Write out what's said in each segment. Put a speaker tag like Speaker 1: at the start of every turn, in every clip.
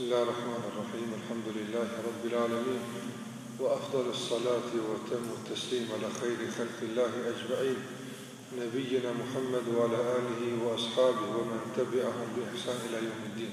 Speaker 1: الله الرحمن الرحيم الحمد لله رب العالمين وأفضل الصلاة وتم التسليم على خير خلق الله أجمعين نبينا محمد وعلى آله وأصحابه ومن تبعهم بإحسان إلى يوم الدين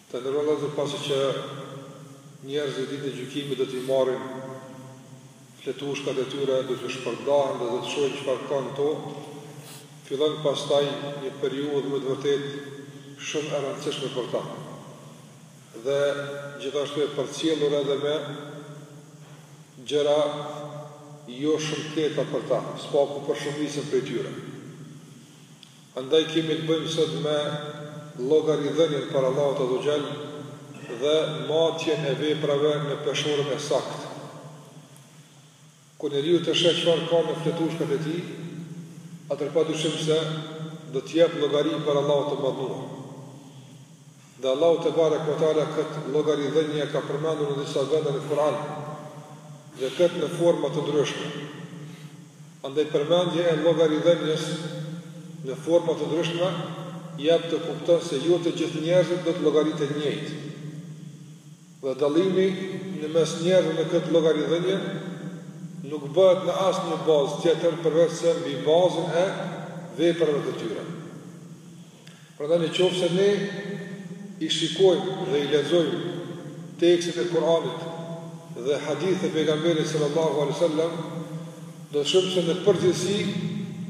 Speaker 1: Të nderuar vëllezër pasi që njerëzit ditën e gjykimit do t'i marrin fletushkat e tyre do të shpërndahen dhe do të shohin çfarë ka në to, fillon pastaj një periudhë me të vërtetë shumë e rëndësishme për ta dhe gjithashtu e përcjellur edhe me gjëra jo shumë të lehta për ta, së paku për shumicën prej tyre. Andaj kemi të bëjmë sot me llogaridhënien para Allahut azze ve xhel dhe matjen e veprave në peshorën e saktë. Kur njeriu të sheh çfarë ka në fletushkat e tij, atëherë padyshim se do të jep llogari para Allahut të Madhëruar. Dhe Allahu tebareke ve teala këtë llogaridhënie e ka përmendur në disa vende në Kur'an, dhe këtë në forma të ndryshme. Andaj përmendja e llogaridhënies në forma të ndryshme jep të kupton se jo të gjithë njerëzit do të llogariten njëjtë. Dhe dallimi në mes njerëzve në këtë llogaridhënie nuk bëhet në asnjë bazë tjetër përveçse mbi bazën e veprave të tyre. Prandaj në qoftë se ne i shikojmë dhe i lexojmë tekstet e Kur'anit dhe hadithet e pejgamberit sallallahu alaihi wasallam, do të shohim se në përgjithësi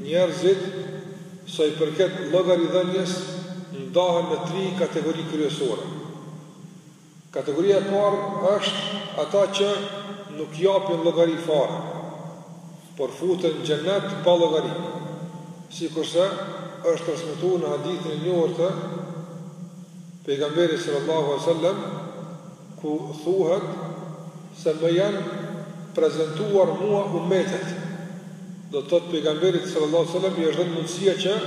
Speaker 1: njerëzit sa i përket llogaridhënies ndahen në tri kategori kryesore. Kategoria e parë është ata që nuk japin llogari fare, por futen në Xhennet pa llogari, sikurse është transmetuar në hadithin e njohur të Pejgamberit sallallahu alejhi ve sellem, ku thuhet se më janë prezentuar mua ummetet, do të thotë Pejgamberit sallallahu alejhi ve sellem i është dhënë mundësia që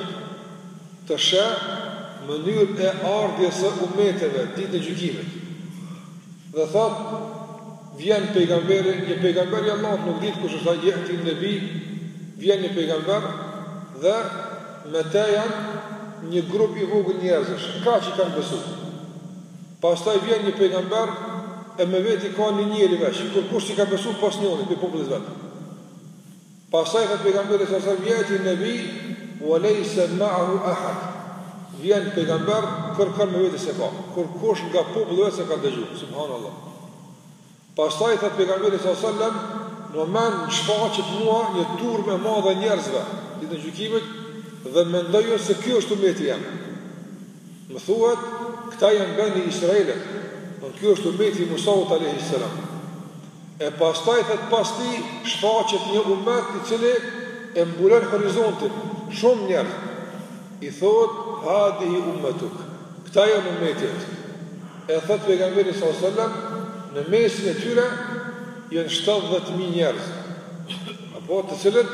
Speaker 1: Të sheh mënyrën e ardhjes së umeteve ditën e gjykimit. Dhe thot vjen pejgamberi, një pejgamber i Allahut nuk dihet kush është ai je'ti nebij, vjen një pejgamber dhe me të janë një grup i vogël njerëzish, kaq i kanë besu. Pastaj vjen një pejgamber e me veti ka një njeri veç, kurkush s'i ka besu pos njëri prej popullit vet. Pastaj thot pejgamberi salallahu selem je'ti nebij, ue lejse meahu ehad. Vjen pejgamber, kurkon me veti s'e ka, kurkush nga populli i vet s'e ka dëgju, subhanallah. Pastaj thot pejgamberi salallahu selem, në moment më shfaqet mua një turmë e madhe njerëzve, ditën e gjykimit, dhe mendoj unë se kjo është umeti jem. Më thuhet, këta janë beni israilët, kjo është umeti Musaut a.s. E pastaj thot pas tij shfaqet një umet i cili e mbulon horizontin, shumë njerëz. I thotë hadihi ummetuk, këta janë ummeti jot. E thot pejgamberi sallallahu alajhi wasallam në mesin e tyre janë 70000 njerëz. Apo të cilët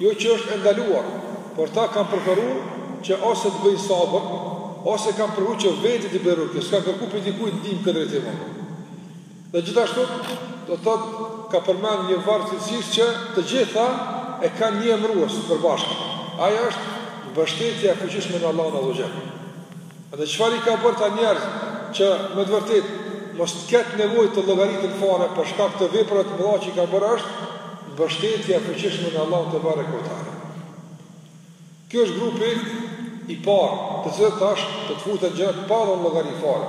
Speaker 1: Jo që është e ndaluar, por ata kanë preferu që ose të bëjnë sabër, ose kanë preferu që vetit t'i bëjnë rukje, s'kanë kërku prej dikujt ndihmë n'këtë drejtim. Dhe gjithashtu, do të thotë, ka përmend një varg cilësish që të gjitha e kanë një emërues të përbashkët. Ajo është mbështetja e fuqishme në Allahun Azze ve Xhel. Edhe çfarë i ka bërë ata njerëz që me të vërtetë mos të ketë nevojë të llogariten fare për shkak të veprave të mëdha që i ka bërë është mbështetja e fuqishme në Allahun tebareke ve teala. Ky është grupi i parë, të cilët tash do të futen në xhenet pa dhënë llogari fare.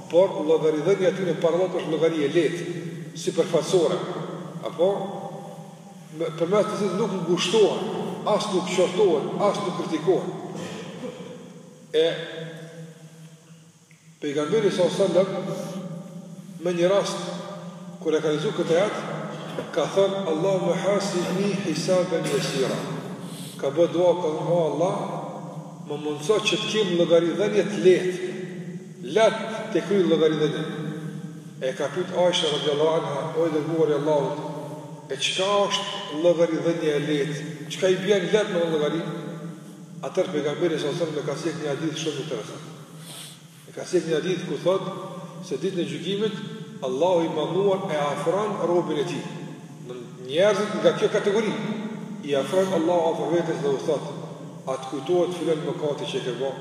Speaker 1: Por llogaridhënia e tyre para Allahut është llogari e lehtë, sipërfaqësore, apo me, përmes të cilës nuk ngushtohen, as nuk qortohen, as nuk kritikohen. E pejgamberi sallallahu alajhi wasallam me një rast kur e ka lexuar këtë ajet, ka thënë Allahumme hasibni hisaban yasira. Ka bërë dua ka thënë o Allah, më mundëso që të kem llogaridhënie të lehtë. Lehtë ta kryej llogaridhënien. E ka pyt Aisha radijallahu anha, O i Dërguari i Allahut, e çka është llogaridhënia e lehtë, çka i bjen lehtë me dhënë llogari? Atëherë Pejgamberi sallallahu alaihi wasallam e ka sjellë një hadith shumë interesant. E ka sjellë një hadith ku thotë se ditën e gjykimit Allahu i Madhnuar e afron robin e tij. Njerëzit nga kjo kategori i afron Allahu afër vetes dhe u thotë, a të kujtohet filan mëkati që e ke bo?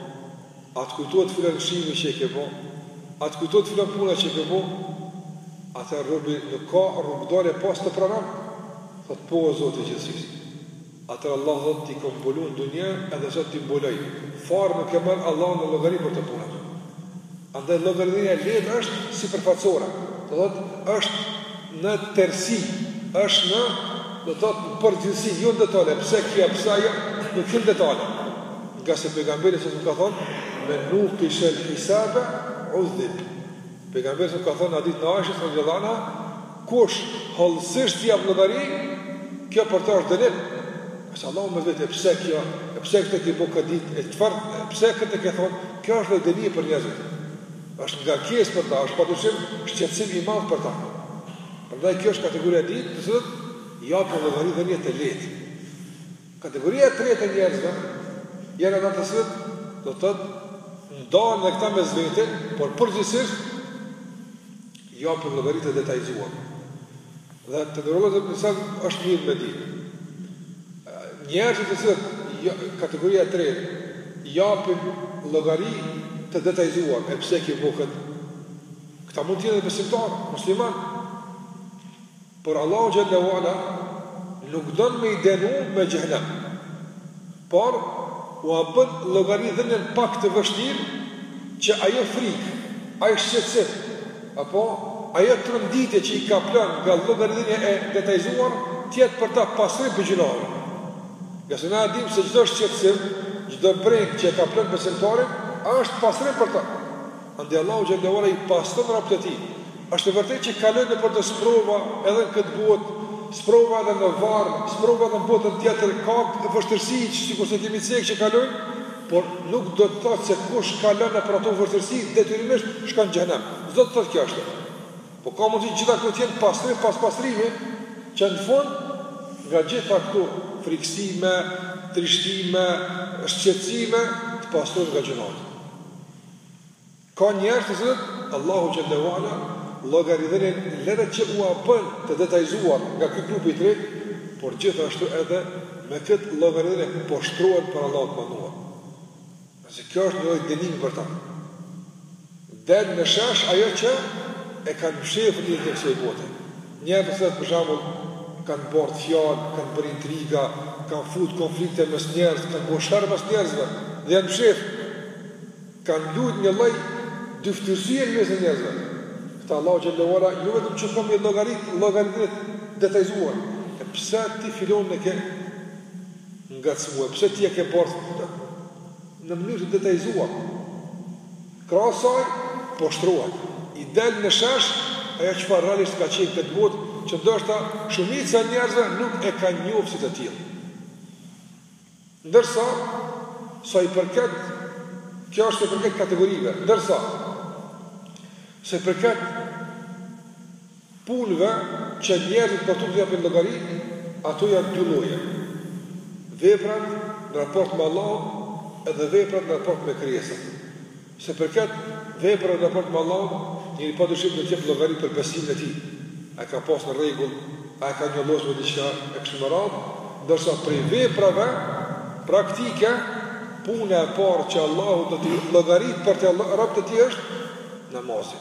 Speaker 1: A të kujtohet filan lëshimi që e ke bo? A të kujtohet filan puna që e ke bo? Atëherë robi nuk ka rrugëdalje pos të pranon. Thot po o Zoti i gjithësisë. Atëherë Allah thot t'i kom mbulu n'dunja edhe sot t'i mbuloj. Fare nuk e merr Allah në llogari për ato punë. Andaj llogaria e lehtë është sipërfaqësore. Do thot është në tërësi, është në do thot në përgjithësi, jo në detale. Pse kjo, pse ajo, nuk hyn në detale. Ngase pejgamberi sa ka thënë, men nukishel hisabe, udhdhib. Pejgamberi sa ka thënë në hadithin e Aishes radijallahu anha, kush hollësisht jep llogari, kjo për të është dënim. Nëse Allahu e vet, e pse kjo, e pse këtë ke bo këtë ditë, e çfarë, e pse këtë ke thonë, kjo është dënim për njerëzit, është ngarkesë për ta, është pa dyshim, shqetësim i madh për ta. Prandaj kjo është kategoria e dytë, të cilët japin llogaridhënie të lehtë. Kategoria e tretë e njerëzve janë ata të cilët do të thotë ndalen dhe këta mes veti, por përgjithsisht japin llogari të detajzuar. Dhe te njerëzit të cilët është mirë me di. Njerëzit të cilët kategoria e tretë japin llogari të detajzuar e pse ke bërë këtë. Këta mund të jenë besimtarë, muslimanë, Por Allahu xhelle ue ala nuk don me i denu me xhehenem. Por ua bën llogaridhënien pak të vështirë që ajo frikë, ai shqetësim apo ajo tronditje që i kaplon nga llogaridhënia e detajzuar të jetë për ta pastrim prej gjunaheve. Ngase na e dimë se çdo shqetësim, çdo brengë që e kaplon besimtarin, është pastrim për të. Andaj Allahu xhelle ue ala i pastron robët e tij. Është e vërtetë që kalojnë nëpër do sprova edhe në këtë botë, sprova edhe në varr, sprova edhe në botën tjetër, ka vështirësi sikur se kemi cek që kalojnë, por nuk do të thotë se kush kalon nëpër ato vështirësi detyrimisht shkon në xhehenem. S'do të thotë kjo ashtu. Po ka mundësi gjitha këto të jenë pastrim pas pastrimi, që në fund nga gjitha këto frikësime, trishtime, shqetësime të pastrohet nga gjunahet. Ka njerëz të cilët, Allahu xhelle ue ala, llogaridhënien le që ua bën të detajzuar nga ky grupi i tretë, por gjithashtu edhe me këtë llogaridhënie poshtërohen, Allahu na ruajt. Ngase kjo është një lloj dënimi për ta. Del në shesh ajo që e kanë mshef prej njerëzve të kësoj bote. Njerëzit për shembull kanë bart fjalë, kanë bërë intriga, kanë fut konflikte mes njerëz, kanë bo sherr mes njerëzve dhe janë mshef. Kanë lujt një lloj dyftyrsie në mes njerëzve. Këta Allahu xhelle ue ala jo vetëm që ka me i llogarit llogari të detajzuar, e pse ti filanin e ke ngacmue, pse ti e ke bart në mënyrë të detajzuar. Krahas saj, poshtërohet, i del në shesh ajo çfarë realisht ka qenë në këtë botë, që ndoshta shumica e njerëzve nuk e kanë njohur si të tillë. Ndërsa, sa i përket, kjo është sa i përket kategorive, ndërsa, sa i përket, punëve që njerëzit për to do të japin llogari, ato janë dy lloje, veprat në raport me Allahun edhe veprat në raport me krijesat. Sa i përket veprave në raport me Allahun, njeriu pa dyshim do të jep llogari për besimin e tij. A e ka pas në rregull, a e ka njollos me diçka e kështu me radhë, ndërsa prej veprave praktike, puna e parë që Allahu do t'i llogarit për të robët e tij është namazi.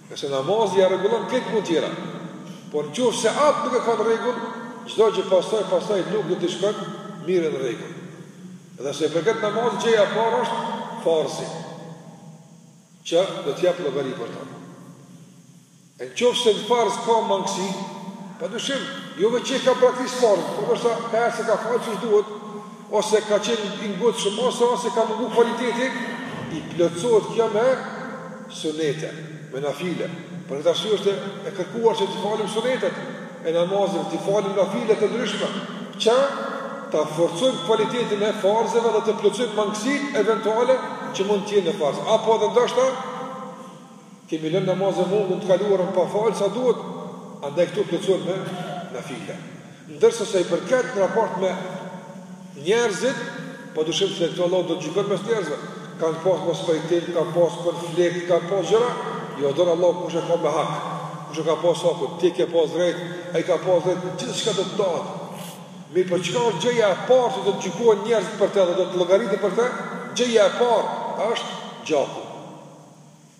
Speaker 1: Nëse namazi ja rregullon këtë punët tjera, por në qoftë se atë nuk e ka në rregull, çdo gjë pastaj pastaj nuk do të shkon mirë në rregull. Dhe se për këtë namaz që gjëja e parë është farzi, që do të japë llogari për ta. E në qoftë se në farz ka mangësi, pa dyshim, jo veç që ka praktisë farz, po nështë ka e s'e ka falë qysh duhet, ose ka qenë ingotë shumë, ose ose ka mungu kvaliteti, i plotësohet kjo me Sunnete, me nafile. Për këtë arsye është e kërkuar që t'i falim sunnetet e namazit, t'i falim nafile të ndryshme, që ta forcojmë kualitetin e farzeve dhe të plotësojmë mangësitë eventuale që mund të jenë në farz. Apo edhe ndoshta kemi lënë namaze e mungu në të kaluarën pa fal sa duhet, andaj këtu plotësohet me nafile. Ndërsa sa i përket në raport me njerëzit, pa dyshim se këtu Allah do të gjykon mes njerëzve, kanë pas mospajtim, kanë pas konflikt, kanë pas gjëra, i ndan Allah kush e ka me hak, kush e ka pas hakun, ti ke pas drejt, ai ka pas drejt, gjithçka do të ndahet. Mirëpo çka është gjëja e parë që do të gjykohen njerëzit për te dhe do të llogariten për te, gjëja e parë është gjaku.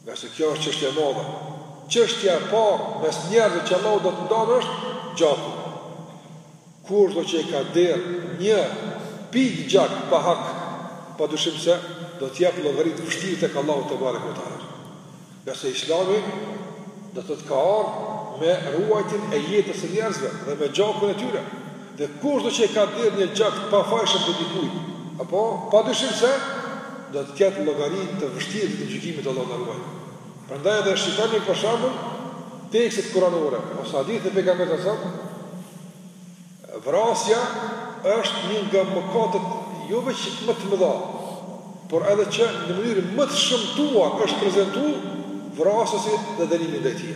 Speaker 1: Ngase kjo është çështje e madhe. Çështja e parë mes njerëzve që Allahu do ta ndan është gjaku. Kushdo që e ka derdh një pikë gjak pa hak, padyshim se do të jap llogari të vështirë tek Allahu tebareke ue teala. Ngase Islami do të thotë ka ardhur me ruajtjen e jetës së njerëzve dhe me gjakun e tyre. Dhe kushdo që e ka derdh një gjak të pafajshëm të dikujt, apo, padyshim se, do të ketë llogari të vështirë ditën e Gjykimit, Allahu na ruajtë. Prandaj edhe shikoni për shembull tekstet kuranore ose hadithe të pejgamberit a.s. vrasja është një nga mëkatet jo vetëm më të mëdha, por edhe që në mënyrë më të shëmtuar është prezantuar vrasësi dhe dënimi ndaj tij.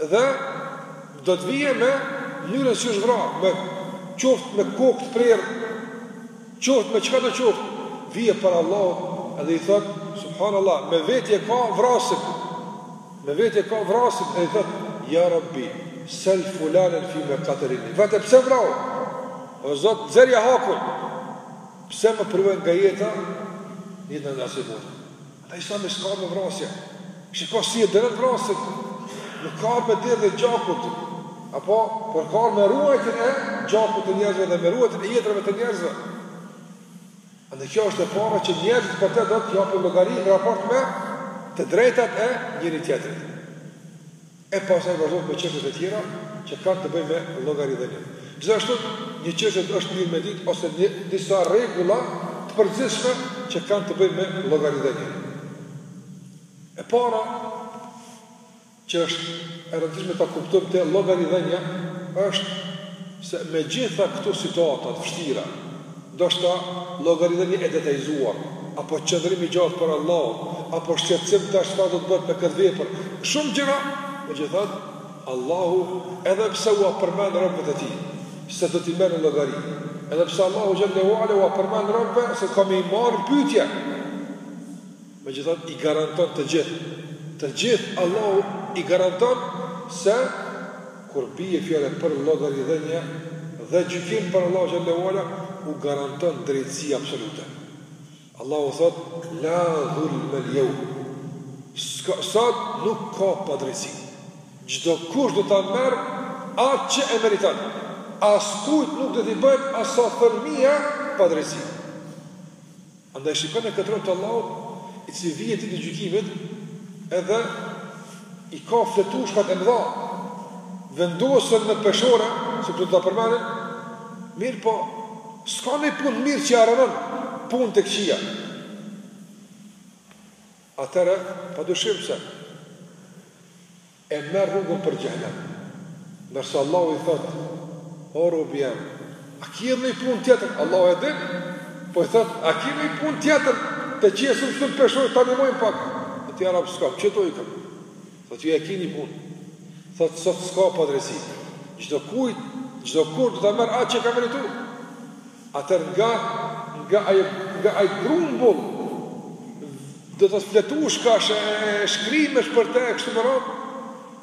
Speaker 1: Dhe do të vije me mënyrën si është vra, me qoftë me kokë të prerë, qoftë me çkado qoftë, vije para Allahut edhe i thot subhanallahu me vetje ka vrasë. Me vetje ka vrasë dhe i thot ja Rabbi, sel fulanen fi ma kateleni. Vete pse më vrau? O Zot, merrja hakun. Pse më preu nga jeta? Një në nësi Islami s'ka ardhë me vrasje. Shiko si e dënon vrasësit. Nuk ka ardhë me derdhje gjakut. Apo, por ka ardhë me ruajtjen e gjakut të njerëzve dhe me ruajtjen e jetëve të njerëzve. Andaj kjo është e para që njerëzit për te do të japin llogari në raport me të drejtat e njëri-tjetrit. e pastaj vazhdojmë me çështjet e tjera që kanë të bëjnë me llogaridhënien. Gjithashtu, një çështje që është mirë me ditë ose një disa rregulla të përgjithshme që kanë të bëjnë me llogaridhënien. E para që është e rëndësishme ta kuptojmë te llogaridhënia është se me gjithë këto situata të vështira, Ndoshta llogaridhënie e detajzuar, apo qëndrim i gjatë para Allahut, apo shqetësim tash çfarë do të bëhet me këtë vepër, shumë gjëra, megjithatë, Allahu, edhe pse ua përmend robët e Tij, se do t'i merr në llogari, edhe pse Allahu xhele ue ala ua përmend robëve se ka me i marrë në pyetje, Megjithatë i garanton të gjithë, të gjithë Allahu i garanton se kur bie fjala për llogaridhënie dhe gjykim para Allahut xhele ue ala u garanton drejtësi absolute. Allahu thotë la dhulme ljevm, sot nuk ka padrejtësi. Çdokush do ta merr atë që e meriton. Askujt nuk do t'i bëhet as sa thërrmia padrejtësi. Andaj shikoni këtë rob të Allahut, i cili vjen Ditën e Gjykimit, edhe i ka fletushkat e mëdha, vendosen në peshore, siç do ta përmendim, mirëpo, s'ka një punë të mirë që i rëndon punët e këqija. Atëherë, pa dyshim se, E merr rrugën për xhehenem. Ndërsa Allahu i thotë, O robi im, a ke ndonjë punë tjetër? Allahu e din, po i thotë, a ke ndonjë punë tjetër? Ta qesim këtu në peshore, ta ndihmojmë pak. Thotë ja Rab s'kam, çka do i kem? Thotë, jo e ke një punë. Thotë, sot s'ka padrejtësi. Çdokujt, çdokush do ta merr atë që ka merituar. Atëherë nga nga ai nga ai grumbull të fletushkash e shkrimesh për te e kështu me radhë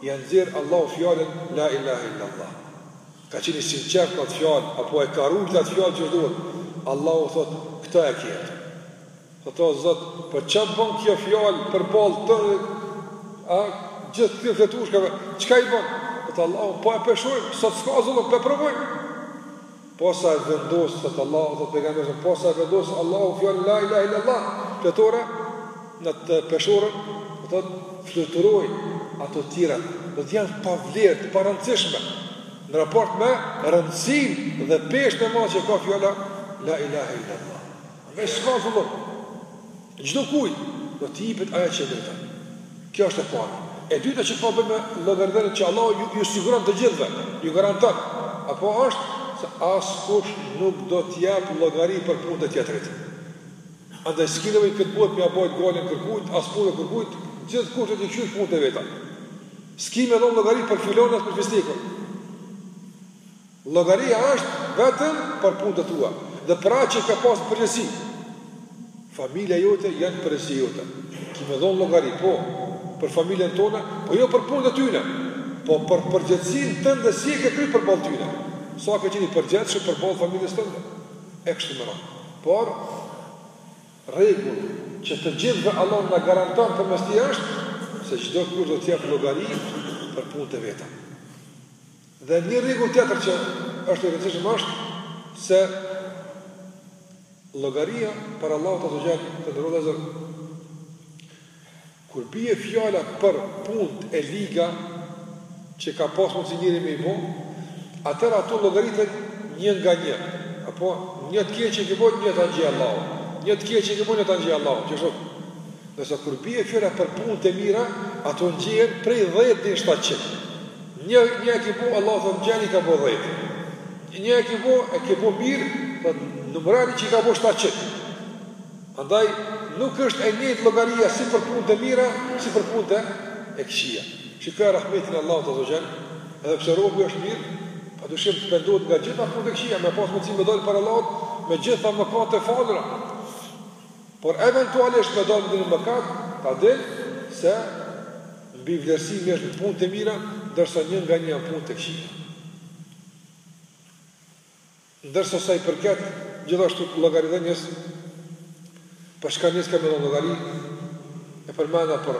Speaker 1: ja nxjerr Allahu fjalën la ilahe illa Allah ka qenë i sinqert në atë fjalë apo e ka rujt atë fjalë që duhet Allahu thot këtë e ke thot o zot po qa bën kjo fjalë përballë të a gjithë këtyre fletushkave çka i bën thot Allahu po e peshojmë sot s'ka zullum po e provojmë Posa e vendos thot Allahu thot pejgamberi posa e vendos Allahu fjalën la ilaha illa Allah fletore në atë peshoren thot fluturojnë ato të tjerat do të jenë pa vlerë të parëndësishme në raport me rëndësinë dhe peshën e madhe që ka fjala la ilaha illa Allah Dhe s'ka zullum. Çdo kujt do t'i jepet ajo që e meriton. Kjo asht e para. E dyta që ka të bëjë me llogaridhënien që Allahu ju, ju siguron të gjithëve, ju garanton. Apo asht se askush nuk do të jap llogari për punët e tjetrit. Andaj s'ke nevojë këtë botë me ia bajt gajlen kërkujt, as punën kërkujt, gjithë kush do t'i kqyr punët e veta. S'ke me dhënë llogari për filanin as për fistekun. Llogaria është vetëm për punët e tua dhe për atë që ke pasë përgjegjësi. Familja jote janë përgjegjësi jote. Ki me dhon llogari, po, për familjen tonde, po jo për punët e tyne, po për përgjegjësinë tënde si e ke kryer përballë tyne. Sa ke qenë i përgjegjshëm përballë familjes tënde? E kështu me radhë. Por rregull që të gjithëve Allah na garanton përmes tij është se çdo kush do të jap llogari për punët e veta. Dhe një rregull tjetër që është i rëndësishëm është se llogaria para Allahut azze ve xhel të nderuar kur bie fjala për punët e liga që ka pas mundësi njëri me i bo, atër ato llogariten një nga një. Apo, një të keqe e ke bo, një ta njeh Allahu. Një të keqe e ke bo, një ta njeh Allahu. Që shëtë? Ndërsa kur bie fjala për punë të mira, ato njihen prej 10 deri në 700. Një një e ke bu Allahu thotë njeni ka bu 10. Një e ke bu e ke bu mirë, po numërani që ka bu 700. Andaj nuk është e njëjtë llogaria si për punë të mira, si për punë të këqija. Shikoje rahmetin e Allahut azze ve xhel, edhe pse robi është mirë, pa dyshim të pendohet nga gjitha punë të këqija, me pas mundësi me dalë para Allahut me gjitha mëkatet e falura. Por eventualisht me dalë në mëkat, ta din se mbivlerësimi është në punët e mira, ndërsa një nga një janë punët e këqija. Ndërsa sa i përket gjithashtu llogaridhënies për çka njeriu ka me dhon llogari e përmenda për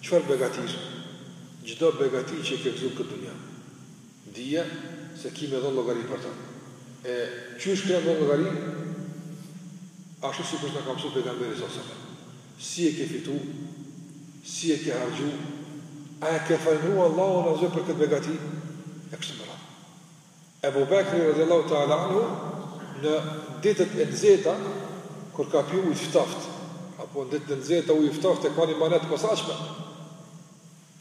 Speaker 1: Çfarë begatish? Çdo begati që i ke gëzu në këtë dunja, dije se ki me dhënë llogari për ta. E qysh kena me dhënë llogari? Ashtu sikurse na ka mësu Pejgamberi sallallahu alejhi ve sellem. Si e ke fitu? Si e ke harxhu? A e ke falëndrua Allahun azze ve xhel për këtë begati? E kështu me radhë. Ebu Bekri radijallahu ta'ala anhu në ditët e nxehta kur ka pi ujë të ftoft, apo në ditët e nxehta ujtë e ftoft e ka një mënyrë të posaçme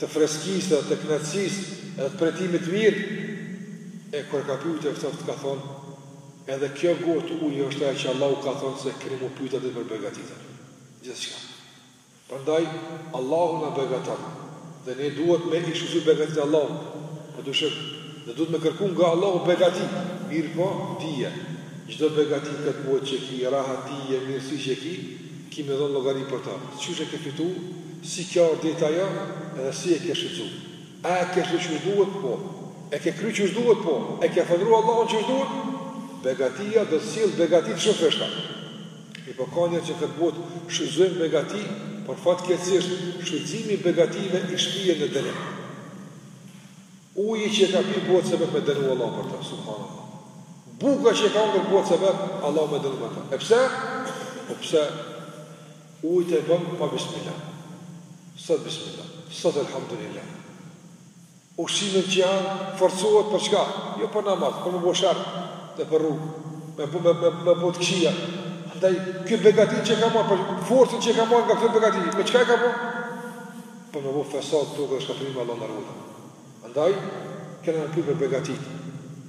Speaker 1: të freskisë dhe të kënaqësisë edhe të përjetimit të mirë. E kur ka pi ujë të ftoft ka thonë, edhe kjo gotë ujë është ajo që Allahu ka thonë se keni m'u pyt edhe për begatitë. Gjithçka. Prandaj Allahu na begaton dhe ne duhet me i shfrytëzu begatitë e Allahut, pa dyshim, dhe duhet me kërku nga Allahu begati, mirëpo, dije, çdo begati n'këtë botë që ki, rahatije, mirësi që ki, ki me dhon llogari për ta, qysh e ke fitu, si ke ardh deri te ajo, edhe si e ke shfrytëzu, a e ke shfrytëzu qysh duhet, po, e ke kry qysh duhet, po, e ke falëndru Allahun qysh duhet, begatia do t'sjellë begati të shumfishta. E po ka njerëz që n'këtë botë shfrytëzojnë begati, por fatkeqësisht, shfrytëzimi i begative i shpie në dënim. Uji që e ka pi bohet sebep me dënu Allah për ta, subhanallah. Buka që e ka ngrënë bohet sebep, Allahu me dënu për ta. E pse? Po pse? Ujtë e pimë pa bismilah. S'thotë bismilah. S'thotë elhamdulillah. Ushqimin që han forcohet për çka? Jo për namaz, për me bo sherr nëpër rrugë, me bo me me bo të këqija. Andaj ky begatitë që ka marr, forcën që ka marr nga këto begati, për çka e ka bo? Për me bo fesad në tokë dhe shkatërrim Allahu na ruajt. Andaj kena me u pyet për begatitë.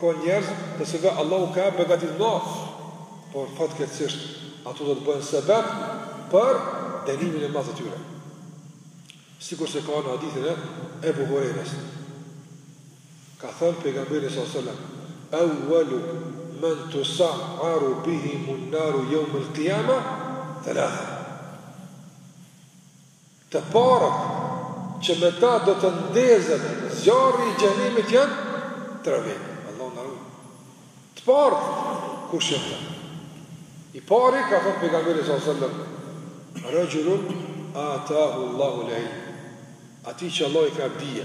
Speaker 1: Ka njerëz të cilëve Allahu ka begati llaf, por fatkeqësisht ato do të bëhen sebeb për dënimin e madh të tyre. Sikur se ka në hadithin e Ebu Hurejres. Ka thënë pejgamberi salallahu alejhi ve selem, euelu men tusa'aru bihimun naru jeumel kijama thelathe. Të parët që me ta do të ndezet zjarri i xhehenemit janë tre vetë. Allahu na ruajt. Të parët kush janë ta? I pari ka thënë pejgamberi sallallahu alajhi wasallam, "Rajulun atahu Allahu al-ilm." Atij që Allahu i ka dhon dije.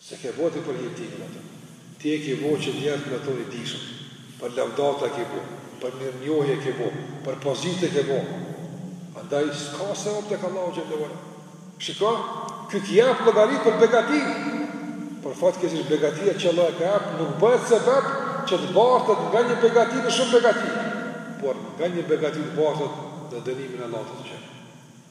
Speaker 1: Se ke bo ti për hatër timin atë. Ti e ki bo që njerëzit me thonë i dijshëm. Për lavdata e ki bo, për mirënjohje e ki bo, për pozitë e ke bo. Andaj s'ka sevap tek Allahu xhallahu ala. Shiko, ky jep llogari për begati. Por fatkeqësisht begatia që Allahu ia ka jep nuk bëhet sebep që të bartet nga një begati në shumë begati, por nga një begati të bartet në dënimin e Allahut azza wa jall.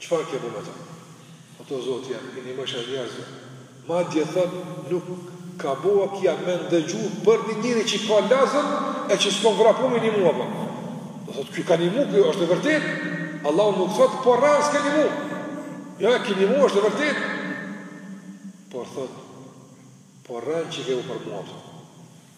Speaker 1: Çfarë ke bo me ta? Thotë o Zoti jem, i kom nimu shumë njerëzve. Madje thotë nuk ka bo vaki me ndëgju për një njeri që ka lazëm e që s'kom vrapu me i nimu pa. Do thotë ky ka nimu, kjo është e vërtetë. Allahu nuk thotë po rren, s'ke nimu. Jo, ke nimu, është e vërtetë. Por thotë, po rren që i ke bo për mua.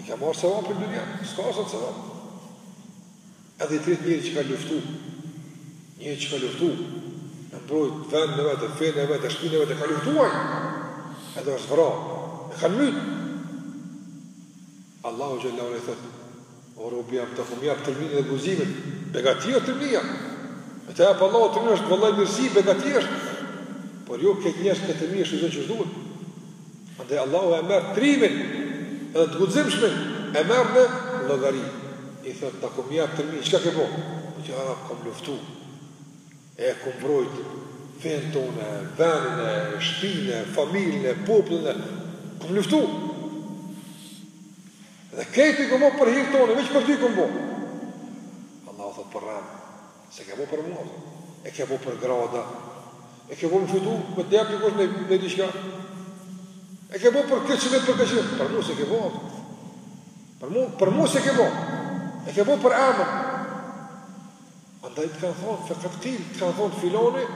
Speaker 1: I ka marrë sevapet në dynja, s'ka as sevap. Edhe i treti njeri që ka luftu, njeri që ka luftu, e mbrojt vendin e vet, fenë e vet, e shpinë e vet, e ka luftu aj, edhe është vra, e kanë mytë. Allahu xhele ve ala i thotë, o robi jem ta kom jap trimninë dhe guximin, begati o trimnia, e të e për Allahu trimnia është vëlla mirësi, begati është, por jo këtë njështë këtë trimni është i zonë qysh duhet. Andaj Allahu e merr trimin dhe të guximshmin e merr në llogari. I thotë, ta kom jap trimninë, çka ke bo? Thotë, ja Rab, kom luftu, e kom mbrojt fenë tone, venin e, shpinë e, familjen e, popullin e, kom luftu. Dhe krejt i kom bo për hirë tone, veç për ty kom bo. Allahu thotë, po rren. S'e ke bo për mua tha. E ke bo për grada. E ke bo me fitu, me t'jep dikush në, në diqka. E ke bo për këtë qëllim, për këtë qëllim. Për mua s'e ke bo. Për mua, për mua s'e ke bo. E ke bo për emër. Andaj të kanë thonë, fekad kile, të kanë thonë filoni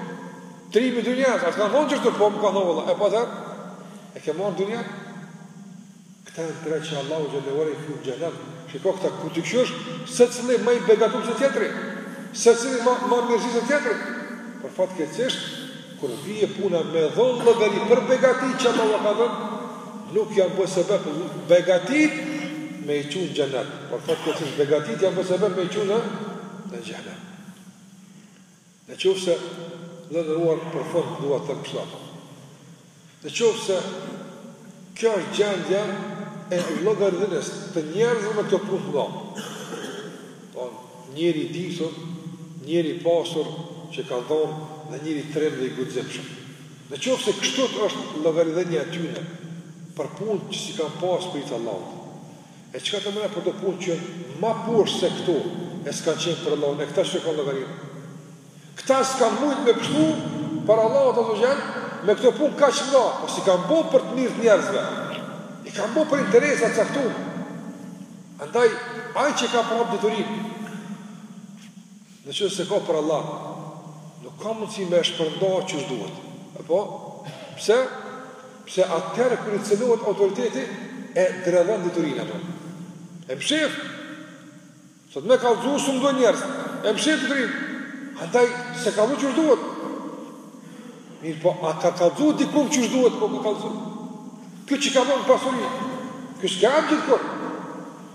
Speaker 1: trim i dynjasë. A të kanë thonë qeshtu, po, më kanë thonë vëlla. E pra po, dhe, e ke marrë në dynja. Këta janë tre që Allahu xhele ve ala i fut në xhehenem. Shiko këta kur t'i kqyrsh, secili ma i begatum se tjetri, secili ma me mirësi se tjetri. Për fat keq se kur vjen puna me dhon llogari për begatitë që Allahu ka dhënë, nuk janë bo sebeb begatitë me i çu n'xhenet. Për fat keq se begatitë janë bo sebeb me i çu në xhehenem. Në qoftë se, të nderuar, për fund dua të them kështu apo. Në qoftë se kjo është gjendja e llogaridhënies të njerëzve me këto punë të mëdha. Po njeri i ditur, njeri i pasur që ka dhon dhe njeri trim dhe i guximshëm. Në qoftë se kështu është llogaridhënia e tyre për punë që s'i kanë pas për hir të Allahut. E çka të menojmë për do punë që janë ma poshtë se këto e s'kanë qenë për Allahun e këta e kanë llogarinë. Këta s'kanë mujtë me pështu para Allahut azze ve xhel me këto punë kaq të mdha, por s'i kanë bo për të mirë t'njerëzve, i kanë bo për interesa të caktuna. Andaj, aj që ka përhap diturinë, Në qoftë s'e ka për Allah, nuk ka mundësi me e shpërnda qysh duhet. E po? Pse? Pse atëherë kur i cenohet autoriteti e dredhon diturinë, po. E mshef, sot me kallzu s'më dojnë njerëzit, e mshef diturinë, andaj s'e kallzon qysh duhet. Mirëpo, a ka kallzu dikun qysh duhet, po ka kallzu. Këtë që ka dhon pasurinë, kështë ka e më gjithë kërë.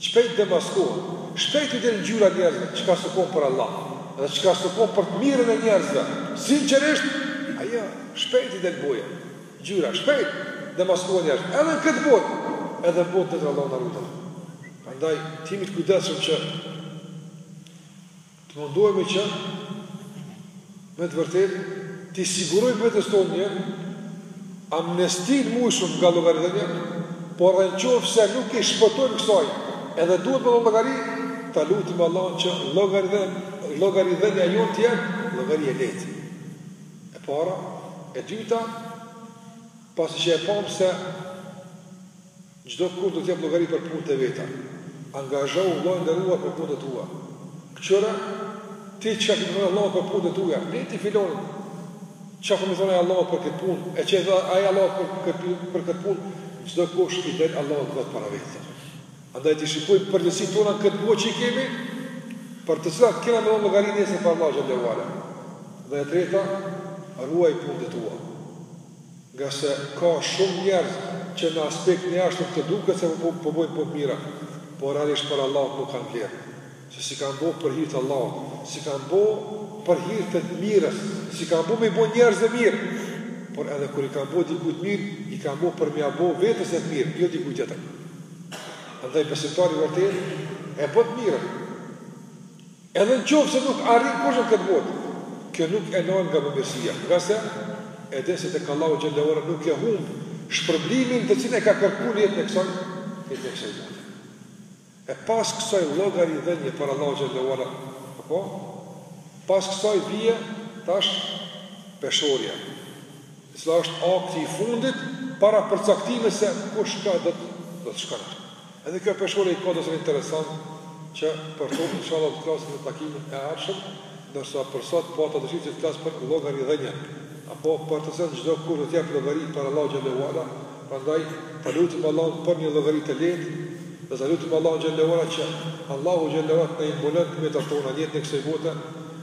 Speaker 1: Shpejt demaskohen. Shpejt u del ngjyra njerëzve, çka s'u konë për Allah, edhe çka s'u ka konë për të mirën e njerëzve. Sinqerisht, ajo shpejt i del boja, ngjyra, shpejt demaskohen njerëzit, edhe në këtë botë, edhe në botën tjetër, Allahu na ruajt. Prandaj, të jemi të kujdesshëm që. Të mundohemi që me të vërtetë t'i sigurojmë vetes tonë një amnistim mu shumë nga llogaridhënia, por edhe në qoftë se nuk i shpëtojmë kësaj, edhe duhet me dhënë llogari, ta lutim Allahun që llogari, llogaridhënia jonë të jetë llogari e lehtë. E para, e dyta, pasi që e pamë se Çdo kush do të jap llogari për punët e veta. Angazhohu vëlla i nderuar për punët e tua. Këqyre ti çka ki me i thënë Allahut për punët e tuja, lene ti filonin çka ka me i thënë Allahut për këtë punë, e çka i thotë ai Allahut për këtë për këtë punë, çdo kush i del Allahut përpara vetë. Andaj t'i shikojmë përgjegjësitë tona në këtë botë që i kemi, për të cilat kena me dhënë llogari nesër para Allahut xhelle ve ala. Dhe e treta, ruaj punët e tua. Ngase ka shumë njerëz që në aspektin e jashtëm të duket se po bojnë punë të mira, por realisht para Allahut nuk kanë vlerë, se s'i kanë bo për hir të Allahut, s'i kanë bo për hir të të mirës, s'i kanë bo me i bo njerëzve mirë, por edhe kur i kanë bo dikujt mirë, i kanë bo për me ia bo vetes së vet mirë, jo dikujt tjetër. Andaj besimtari i vërtetë e bën të mirën. Edhe në qoftë se nuk arrin kushedi çka në këtë botë, kjo nuk e lën nga bamirësia, ngase e din se tek Allahu xhelle ve ala nuk e humb shpërblimin të cilin e ka kërku në jetën e kësaj, në jetën e kësaj bote. E pas kësaj llogaridhënie para Allahut xhelle ve ala, apo pas kësaj vjen tash peshorja. e cila është akti i fundit para përcaktimit se kush ka do të shkojë. Edhe kjo peshorja i ka do sende interesant që për to inshallah do të flasim në takimin e ardhshëm, ndërsa për sot pata dëshirë që të flas për llogaridhënien, apo për atë se çdokush do të jap llogari para Allahut xhelle ve ala, prandaj ta lutim Allahun për një llogari të lehtë, dhe ta lutim Allahun xhelle ve ala që Allahu xhelle ve ala të na i mbulon të metat tona në jetën e kësaj bote,